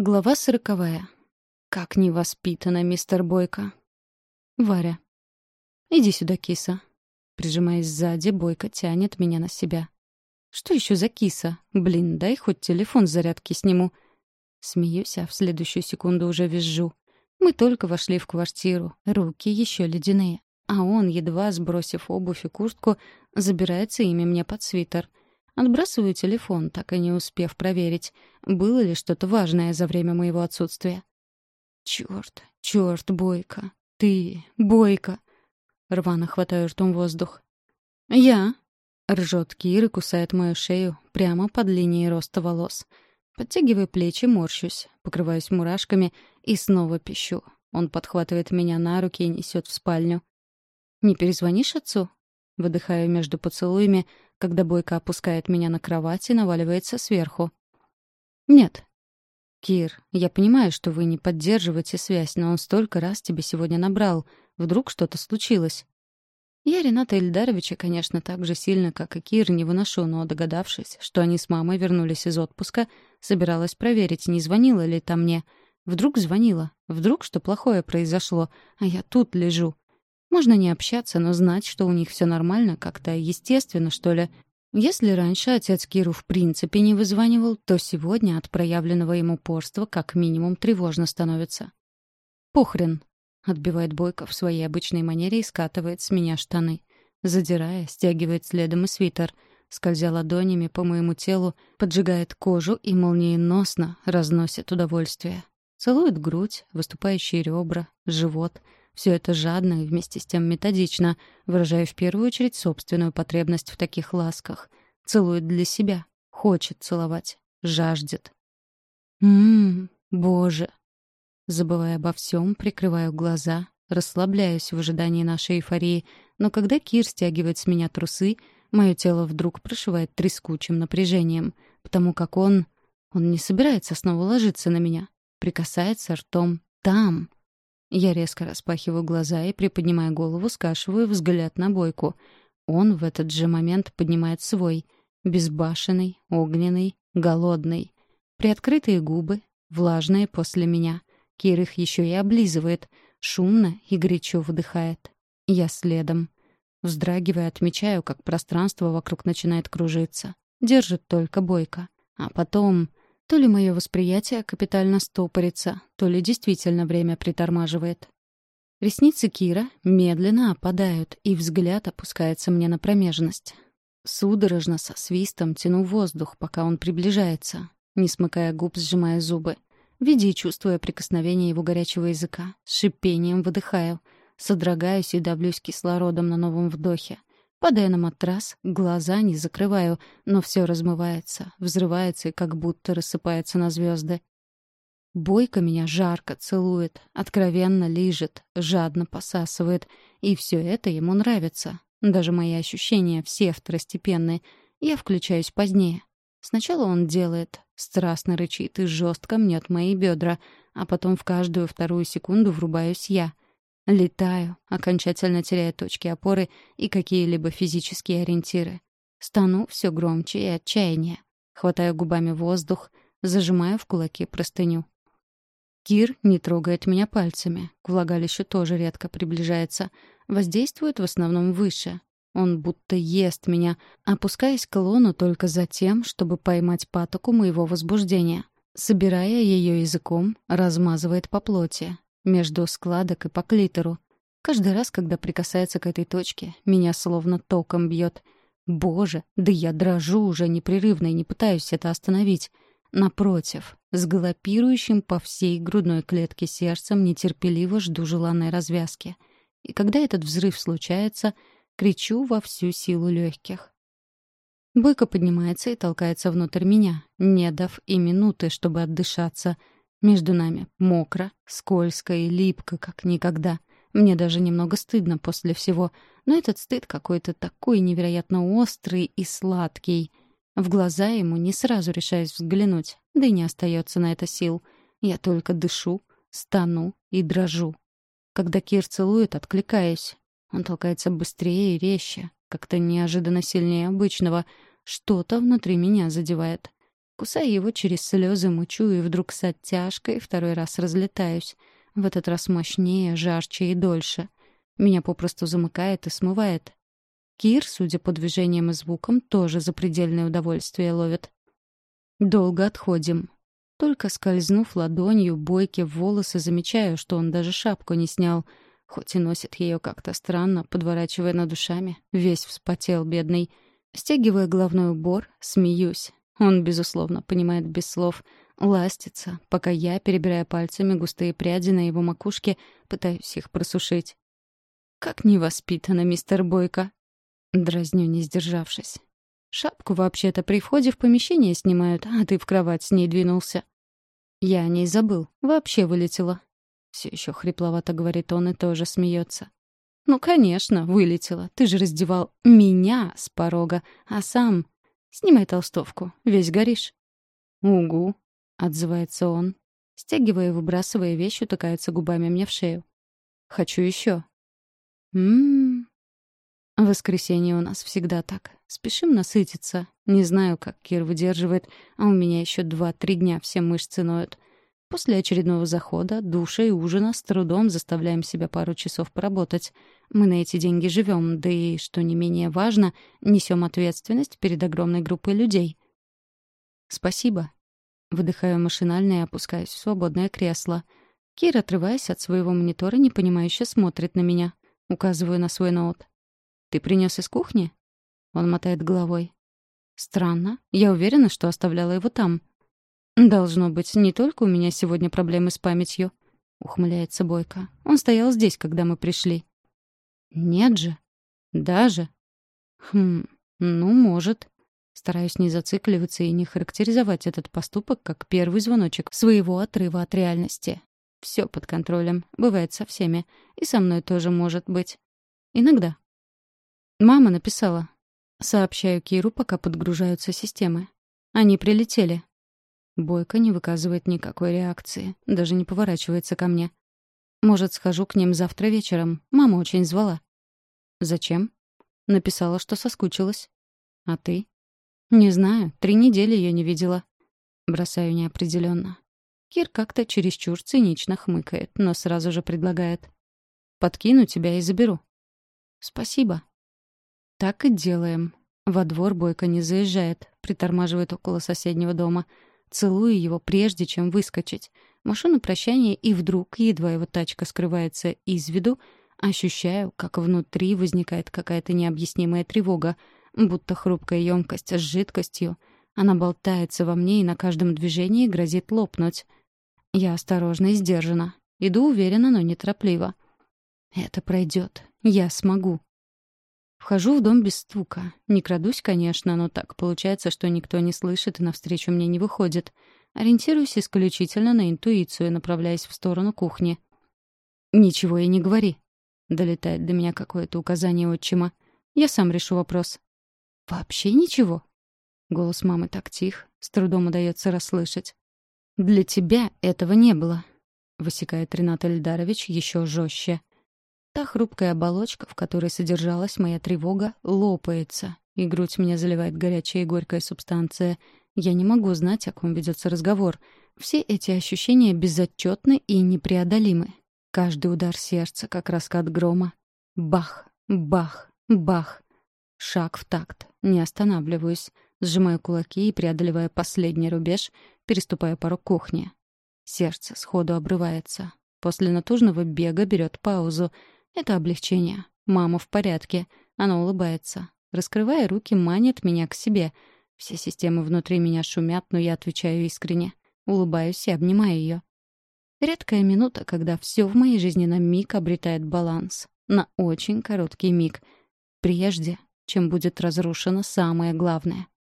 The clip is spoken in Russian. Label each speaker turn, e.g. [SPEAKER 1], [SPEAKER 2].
[SPEAKER 1] Глава сороковая. Как невоспитанно, мистер Бойко. Варя. «Иди сюда, киса». Прижимаясь сзади, Бойко тянет меня на себя. «Что еще за киса? Блин, дай хоть телефон с зарядки сниму». Смеюсь, а в следующую секунду уже визжу. Мы только вошли в квартиру, руки еще ледяные. А он, едва сбросив обувь и куртку, забирается ими мне под свитер. Отбрасываю телефон, так и не успев проверить, было ли что-то важное за время моего отсутствия. Черт, черт, Бойко, ты, Бойко. Рвано хватаю ртом воздух. Я. Ржет Кир и кусает мою шею прямо под линией роста волос. Подтягиваю плечи, морщусь, покрываюсь мурашками и снова пищу. Он подхватывает меня на руки и несет в спальню. «Не перезвонишь отцу?» Выдыхаю между поцелуями, когда Бойко опускает меня на кровать и наваливается сверху. «Нет». «Кир, я понимаю, что вы не поддерживаете связь, но он столько раз тебе сегодня набрал. Вдруг что-то случилось?» Я Рената Ильдаровича, конечно, так же сильно, как и Кир, не выношу, но, догадавшись, что они с мамой вернулись из отпуска, собиралась проверить, не звонила ли там мне. Вдруг звонила, вдруг что плохое произошло, а я тут лежу. Можно не общаться, но знать, что у них все нормально, как-то естественно, что ли. Если раньше отец Киру в принципе не вызванивал, то сегодня от проявленного ему упорства как минимум тревожно становится. «Похрен», — отбивает Бойко в своей обычной манере и скатывает с меня штаны. Задирая, стягивает следом и свитер. Скользя ладонями по моему телу, поджигает кожу и молниеносно разносит удовольствие. Целует грудь, выступающие ребра, живот — все это жадно и вместе с тем методично, выражая в первую очередь собственную потребность в таких ласках. Целует для себя, хочет целовать, жаждет. Ммм, боже. Забывая обо всем, прикрываю глаза, расслабляюсь в ожидании нашей эйфории, но когда Кир стягивает с меня трусы, мое тело вдруг прошивает трескучим напряжением, потому как он... Он не собирается снова ложиться на меня. Прикасается ртом там, я резко распахиваю глаза и, приподнимая голову, скашиваю взгляд на бойку. Он в этот же момент поднимает свой. Безбашенный, огненный, голодный. Приоткрытые губы, влажные после меня. Кир их еще и облизывает, шумно и горячо выдыхает. Я следом. Вздрагивая, отмечаю, как пространство вокруг начинает кружиться. Держит только бойко. А потом... То ли мое восприятие капитально стопорится, то ли действительно время притормаживает. Ресницы Кира медленно опадают, и взгляд опускается мне на промежность. Судорожно, со свистом тяну воздух, пока он приближается, не смыкая губ, сжимая зубы. Видя чувствуя прикосновение его горячего языка, с шипением выдыхаю, содрогаюсь и давлюсь кислородом на новом вдохе. Падая на матрас, глаза не закрываю, но все размывается, взрывается и как будто рассыпается на звезды. Бойко меня жарко целует, откровенно лижет, жадно посасывает, и все это ему нравится. Даже мои ощущения все второстепенные. Я включаюсь позднее. Сначала он делает, страстно рычит и жестко мнет мои бедра, а потом в каждую вторую секунду врубаюсь я — Летаю, окончательно теряя точки опоры и какие-либо физические ориентиры. Стану все громче и отчаяннее. Хватаю губами воздух, зажимаю в кулаки простыню. Кир не трогает меня пальцами. К влагалищу тоже редко приближается. Воздействует в основном выше. Он будто ест меня, опускаясь к лону только за тем, чтобы поймать патоку моего возбуждения. Собирая ее языком, размазывает по плоти между складок и по клитору. Каждый раз, когда прикасается к этой точке, меня словно током бьет. Боже, да я дрожу уже непрерывно и не пытаюсь это остановить. Напротив, с галопирующим по всей грудной клетке сердцем нетерпеливо жду желанной развязки. И когда этот взрыв случается, кричу во всю силу легких. Бойко поднимается и толкается внутрь меня, не дав и минуты, чтобы отдышаться — между нами мокро, скользко и липко, как никогда. Мне даже немного стыдно после всего, но этот стыд какой-то такой невероятно острый и сладкий. В глаза ему не сразу решаюсь взглянуть, да и не остается на это сил. Я только дышу, стану и дрожу. Когда Кир целует, откликаюсь. Он толкается быстрее и резче, как-то неожиданно сильнее обычного. Что-то внутри меня задевает. Кусаю его через слезы, мучу и вдруг с оттяжкой второй раз разлетаюсь. В этот раз мощнее, жарче и дольше. Меня попросту замыкает и смывает. Кир, судя по движениям и звукам, тоже запредельное удовольствие ловит. Долго отходим. Только скользнув ладонью бойки в волосы, замечаю, что он даже шапку не снял, хоть и носит ее как-то странно, подворачивая над душами. Весь вспотел, бедный. Стягивая головной убор, смеюсь. Он, безусловно, понимает без слов. Ластится, пока я, перебирая пальцами густые пряди на его макушке, пытаюсь их просушить. «Как невоспитанно, мистер Бойко!» Дразню, не сдержавшись. «Шапку вообще-то при входе в помещение снимают, а ты в кровать с ней двинулся». «Я о ней забыл. Вообще вылетела». Все еще хрипловато говорит он и тоже смеется. «Ну, конечно, вылетела. Ты же раздевал меня с порога, а сам Снимай толстовку, весь горишь». «Угу», — отзывается он. Стягивая и выбрасывая вещь, утыкается губами мне в шею. «Хочу еще». «М-м-м». В воскресенье у нас всегда так. Спешим насытиться. Не знаю, как Кир выдерживает, а у меня еще два-три дня все мышцы ноют. После очередного захода, душа и ужина с трудом заставляем себя пару часов поработать. Мы на эти деньги живем, да и, что не менее важно, несем ответственность перед огромной группой людей. «Спасибо». Выдыхаю машинально и опускаюсь в свободное кресло. Кир, отрываясь от своего монитора, непонимающе смотрит на меня. Указываю на свой ноут. «Ты принес из кухни?» Он мотает головой. «Странно. Я уверена, что оставляла его там. «Должно быть, не только у меня сегодня проблемы с памятью», — ухмыляется Бойко. «Он стоял здесь, когда мы пришли». «Нет же. Даже». «Хм, ну, может». Стараюсь не зацикливаться и не характеризовать этот поступок как первый звоночек своего отрыва от реальности. Все под контролем. Бывает со всеми. И со мной тоже может быть. Иногда. Мама написала. Сообщаю Киру, пока подгружаются системы. Они прилетели. Бойко не выказывает никакой реакции, даже не поворачивается ко мне. «Может, схожу к ним завтра вечером? Мама очень звала». «Зачем?» Написала, что соскучилась. «А ты?» «Не знаю, три недели ее не видела». Бросаю неопределенно. Кир как-то чересчур цинично хмыкает, но сразу же предлагает. «Подкину тебя и заберу». «Спасибо». Так и делаем. Во двор Бойко не заезжает, притормаживает около соседнего дома — Целую его прежде, чем выскочить. Машу на прощание, и вдруг, едва его тачка скрывается из виду, ощущаю, как внутри возникает какая-то необъяснимая тревога, будто хрупкая емкость с жидкостью. Она болтается во мне и на каждом движении грозит лопнуть. Я осторожна и сдержана. Иду уверенно, но неторопливо. Это пройдет. Я смогу. Вхожу в дом без стука. Не крадусь, конечно, но так получается, что никто не слышит и навстречу мне не выходит. Ориентируюсь исключительно на интуицию, направляясь в сторону кухни. «Ничего и не говори», — долетает до меня какое-то указание отчима. «Я сам решу вопрос». «Вообще ничего?» Голос мамы так тих, с трудом удается расслышать. «Для тебя этого не было», — высекает Ренат Эльдарович еще жестче. Та хрупкая оболочка, в которой содержалась моя тревога, лопается, и грудь меня заливает горячая и горькая субстанция. Я не могу знать, о ком ведется разговор. Все эти ощущения безотчетны и непреодолимы. Каждый удар сердца, как раскат грома. Бах, бах, бах. Шаг в такт. Не останавливаюсь. Сжимаю кулаки и, преодолевая последний рубеж, переступаю порог кухни. Сердце сходу обрывается. После натужного бега берет паузу — это облегчение. Мама в порядке. Она улыбается. Раскрывая руки, манит меня к себе. Все системы внутри меня шумят, но я отвечаю искренне. Улыбаюсь и обнимаю ее. Редкая минута, когда все в моей жизни на миг обретает баланс. На очень короткий миг. Прежде, чем будет разрушено самое главное —